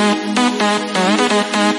Uh boo